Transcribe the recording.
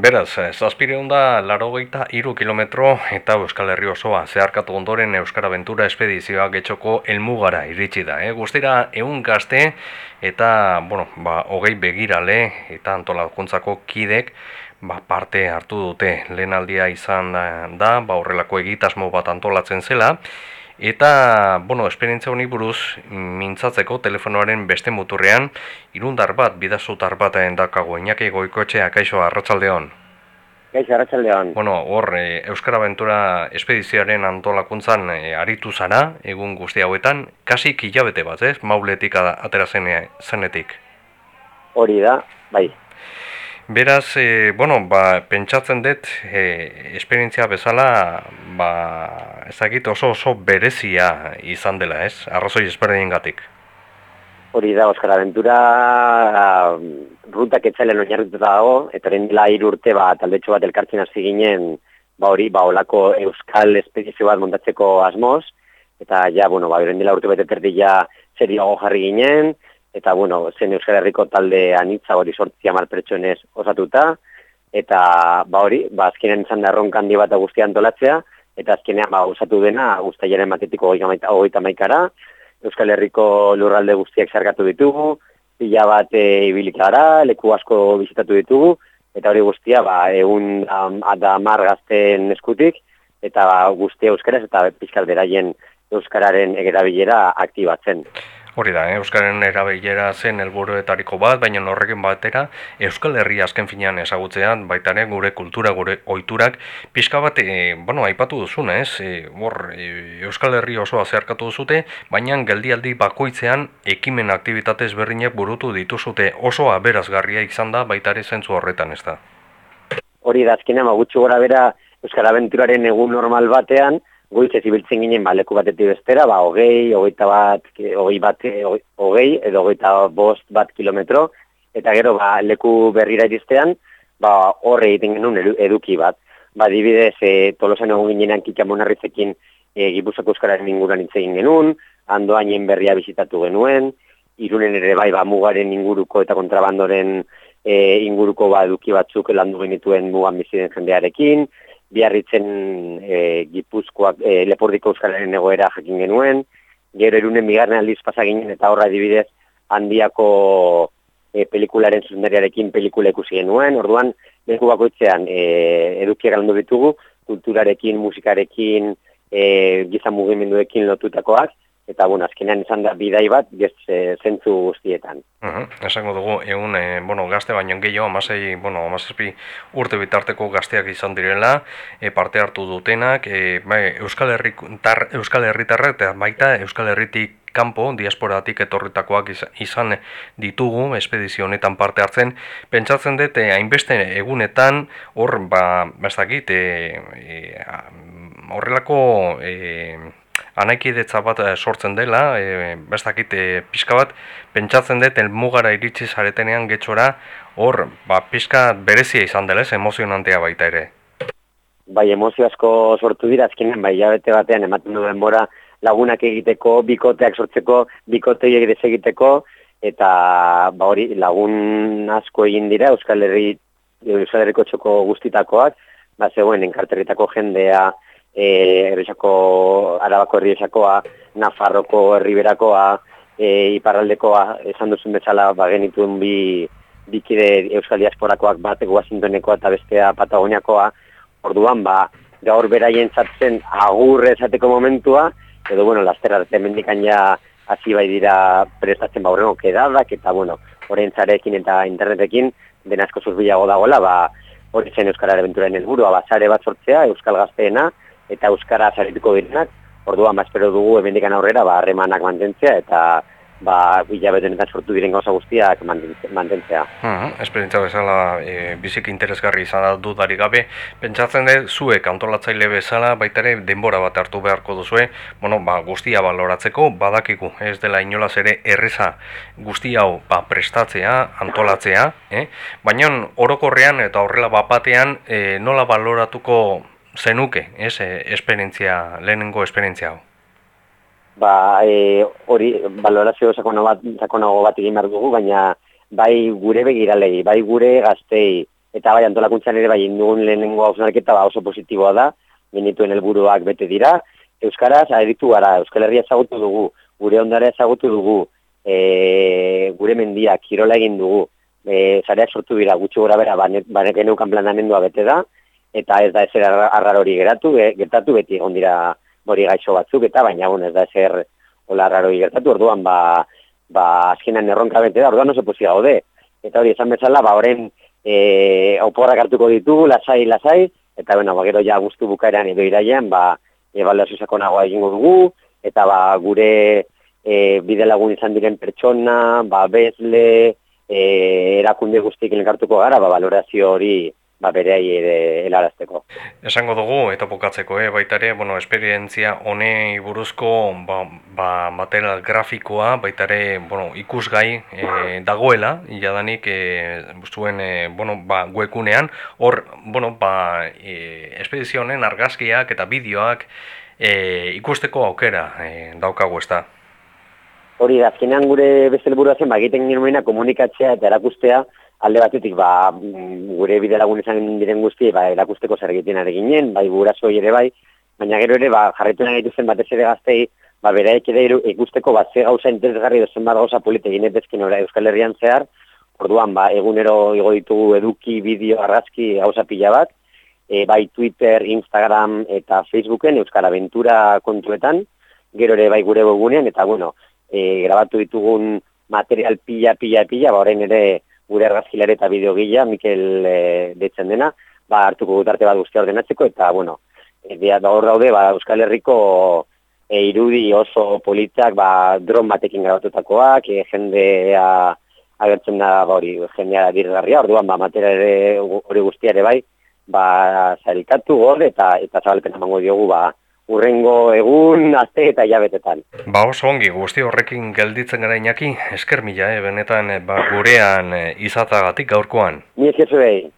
Beraz, eh, zazpireun da laro geita iru kilometro eta Euskal Herri osoa zeharkatu ondoren Euskara Ventura espedizioa getxoko elmugara iritsi da. Eh? Guztira, egun gazte eta, bueno, ba, hogei begirale eta antolakuntzako kidek ba, parte hartu dute. Lehen aldia izan da, ba, horrelako egitasmo bat antolatzen zela. Eta, bueno, esperientzia honi buruz, mintzatzeko telefonoaren beste muturrean, irundar bat, bidazutar bat dakago, inaki goikoetxea, kaixo, arratsaldeon. Kaixo, arratsaldeon. Bueno, hor, e, Euskara Aventura espedizioaren antolakuntzan e, aritu zara, egun guzti hauetan, kasi kilabete bat, ez? Mauletik atera zenetik. Hori da, bai. Beraz, e, bueno, ba, pentsatzen dut, e, esperientzia bezala, ba, ezagit oso oso berezia izan dela, ez? Arrazoi ezberdin gatik. Hori da, Oskar Aventura, rutak etzailen oinarrituta dago, eta hori dela irurte, ba, taldetxo bat elkartzen hasi ginen, ba hori, ba, olako euskal espedizio bat montatzeko asmoz, eta ja, bueno, ba, hori dela urte bete terdi ja, jarri ginen, eta bueno, zen Euskal Herriko talde anitza hori sortzi amal pertsonez osatuta, eta ba hori, ba azkenean izan da erronka handi bat guztia antolatzea, eta azkenean ba osatu dena guztaiaren matetiko hogeita maikara, Euskal Herriko lurralde guztiak zarkatu ditugu, pila bat e, ibilik gara, leku asko bizitatu ditugu, eta hori guztia ba, egun da mar gazten eskutik, eta ba, guztia euskaraz eta pizkal beraien euskararen egerabilera aktibatzen. Hori da, eh? Euskaren erabilera zen helburuetariko bat, baina horrekin batera Euskal Herri azken finean ezagutzean, baita ere gure kultura, gure ohiturak pixka bat, e, bueno, aipatu duzun, ez? E, hor, e, Euskal Herri osoa zeharkatu duzute, baina geldialdi bakoitzean ekimen aktivitatez berrinek burutu dituzute oso aberazgarria izan da baita zentzu horretan, ez da? Hori da, azkenean, gutxu gora bera Euskal Aventuraren egun normal batean, goiz ibiltzen ginen ba, leku batetik bestera, ba, hogei, hogeita bat, hogei bat, hogei, edo hogeita bost bat kilometro, eta gero ba, leku berrira iriztean, ba, horre egiten genuen eduki bat. Ba, dibidez, e, tolosan egon ginean kikamonarrizekin e, gipuzako euskararen inguruan itzegin genuen, andoainen berria bizitatu genuen, irunen ere bai ba, mugaren inguruko eta kontrabandoren e, inguruko ba, eduki batzuk landu genituen mugan biziden jendearekin, biarritzen e, gipuzkoak e, lepordiko euskalaren egoera jakin genuen, gero erunen bigarren aldiz pasaginen eta horra dibidez handiako e, pelikularen zuzendariarekin pelikula ikusi genuen, orduan leku bakoitzean e, edukiak aldo ditugu, kulturarekin, musikarekin, e, gizan mugimenduekin lotutakoak, eta bueno, azkenean izan da bidai bat gez e, zentzu guztietan. Uh Esango dugu egun e, bueno, gazte baino gehiago 16, bueno, 17 urte bitarteko gazteak izan direla, e, parte hartu dutenak, e, bai, Euskal Herritar Euskal Herritarrak eta baita Euskal Herritik kanpo diasporatik etorritakoak izan ditugu espedizio honetan parte hartzen pentsatzen dut hainbeste egunetan hor ba bastakit e, horrelako e, anaikidetza bat eh, sortzen dela, e, bestakit e, pixka bat, pentsatzen dut elmugara iritsi zaretenean getxora, hor, ba, pixka berezia izan dela, ez, emozionantea baita ere. Bai, emozio asko sortu dira, azkenen, bai, jabete batean, ematen du denbora, lagunak egiteko, bikoteak sortzeko, bikote egiteko, eta ba hori lagun asko egin dira Euskal Herri Euskal Herriko txoko guztitakoak, ba zegoen enkarterritako jendea, e, errexako, arabako errexakoa, Nafarroko herriberakoa, e, iparraldekoa, esan duzun bezala, ba, genituen bi bikide Euskal Diasporakoak bat Washingtonekoa eta bestea Patagoniakoa, orduan, ba, gaur beraien zatzen agur esateko momentua, edo, bueno, laster arte mendikan ja hasi bai dira prestatzen ba horrengo kedadak, eta, bueno, horrein zarekin eta internetekin, den asko zurbilago dagoela, ba, hori zen Euskal Aventuraren helburua, ba, zare bat sortzea, Euskal Gazteena, eta euskara zarituko direnak, orduan ba espero dugu hemendikan aurrera ba harremanak mantentzea eta ba hilabeten eta sortu diren gauza guztiak mantentzea. Hmm, esperientzia bezala e, bizik interesgarri izan da dudari gabe, pentsatzen dut zuek antolatzaile bezala baita ere denbora bat hartu beharko duzue, bueno, ba, guztia baloratzeko badakiku, ez dela inolaz ere erreza guzti hau ba, prestatzea, antolatzea, eh? baina orokorrean eta horrela bapatean e, nola baloratuko zenuke, ez, e, esperientzia, lehenengo esperientzia hau? Ba, e, hori, balorazio sakonago bat, bat egin behar dugu, baina bai gure begiralei, bai gure gaztei, eta bai antolakuntzan ere bai indugun lehenengo hausnarketa ba oso positiboa da, genituen helburuak bete dira, Euskaraz aditu gara, Euskal Herria ezagutu dugu, gure ondare ezagutu dugu, e, gure mendia, kirola egin dugu, e, zareak sortu dira, gutxi gora bera, banek, banek geneukan planamendua bete da, eta ez da ezer arrar hori geratu, e, gertatu beti egon dira hori gaixo batzuk, eta baina bon, ez da ezer hola hori gertatu, orduan ba, ba azkenan erronka bete da, orduan oso pozia gaude. Eta hori esan bezala, ba horren e, oporrak hartuko ditugu, lasai, lasai, eta bueno, ba, gero ja guztu bukaeran edo iraian, ba, ebaluazio sakonagoa egingo dugu, eta ba, gure e, bide lagun izan diren pertsona, ba, bezle, e, erakunde guztik elkartuko gara, ba, valorazio hori ba, bereai ere helarazteko. Esango dugu, eta bukatzeko, eh, baita ere, bueno, esperientzia honei buruzko ba, ba, material grafikoa, baita ere, bueno, ikusgai e, dagoela, jadanik e, zuen, e, bueno, ba, guekunean, hor, bueno, ba, e, espedizionen argazkiak eta bideoak e, ikusteko aukera e, daukagu ez da. Hori, azkenean gure bestelburua zen, ba, egiten nire komunikatzea eta erakustea, alde batetik ba, gure bide lagun izan diren guzti ba, erakusteko zer egiten ari ginen, bai burasoi ere bai, baina gero ere ba, jarretu nahi zen batez ere gaztei, ba, beraik ere ikusteko bat ze gauza interesgarri dozen bat gauza polite ginetezkin ora Euskal Herrian zehar, orduan ba, egunero igo ditugu eduki, bideo, arrazki gauza pila bat, e, bai Twitter, Instagram eta Facebooken Euskal Aventura kontuetan, gero ere bai gure gogunean, eta bueno, e, grabatu ditugun material pila, pila, pila, ba, orain ere gure argazkilare eta bideogila, Mikel e, detzen dena, ba, hartuko gutarte bat guztia ordenatzeko, eta, bueno, e, da hor daude, ba, Euskal Herriko e, irudi oso politak, ba, dron batekin grabatutakoak, e, jendea agertzen da, ba, hori, jendea dirgarria, orduan, ba, matera ere, hori guztia ere bai, ba, zailkatu gor, eta, eta zabalpen amango diogu, ba, urrengo egun, aste eta jabetetan. Ba oso ongi, guzti horrekin gelditzen gara inaki, esker mila, eh, benetan, eh, ba, gurean eh, izatagatik gaurkoan. Ni esker